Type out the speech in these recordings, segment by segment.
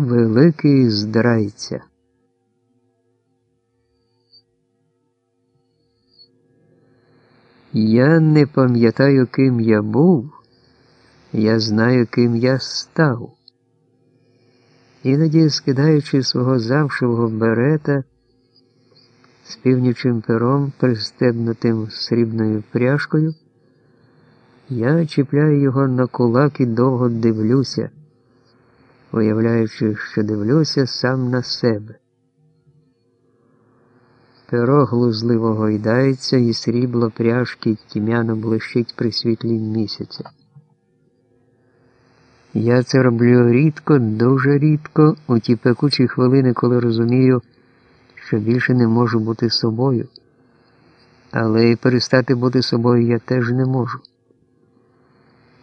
Великий здрайця. Я не пам'ятаю, ким я був, я знаю, ким я став. Іноді, скидаючи свого завшого берета з північим пером, пристебнутим срібною пряжкою, я чіпляю його на кулак і довго дивлюся, уявляючи, що дивлюся сам на себе. Перо глузливо гойдається, і срібло пряжки тьмяно блищить при світлі місяця. Я це роблю рідко, дуже рідко, у ті пекучі хвилини, коли розумію, що більше не можу бути собою. Але і перестати бути собою я теж не можу.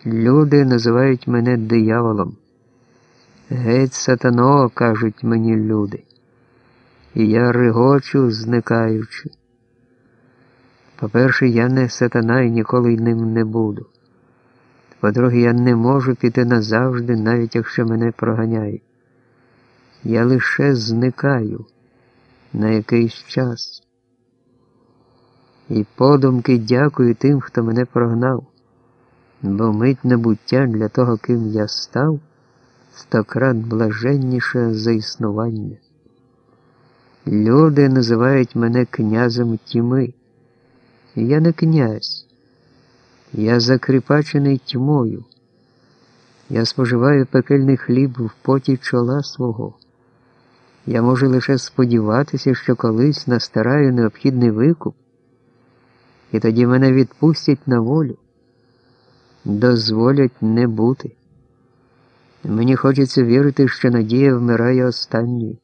Люди називають мене дияволом. Геть сатано, кажуть мені люди. І я регочу, зникаючи. По-перше, я не сатана і ніколи ним не буду. По-друге, я не можу піти назавжди, навіть якщо мене проганяють. Я лише зникаю на якийсь час. І подумки дякую тим, хто мене прогнав, бо мить набуття для того, ким я став, стократ блаженніше за існування. Люди називають мене князем тьми. Я не князь. Я закріпачений тьмою. Я споживаю пекельний хліб в поті чола свого. Я можу лише сподіватися, що колись настараю необхідний викуп, і тоді мене відпустять на волю, дозволять не бути. Мені хочеться вірити, що надія вмирає останньою.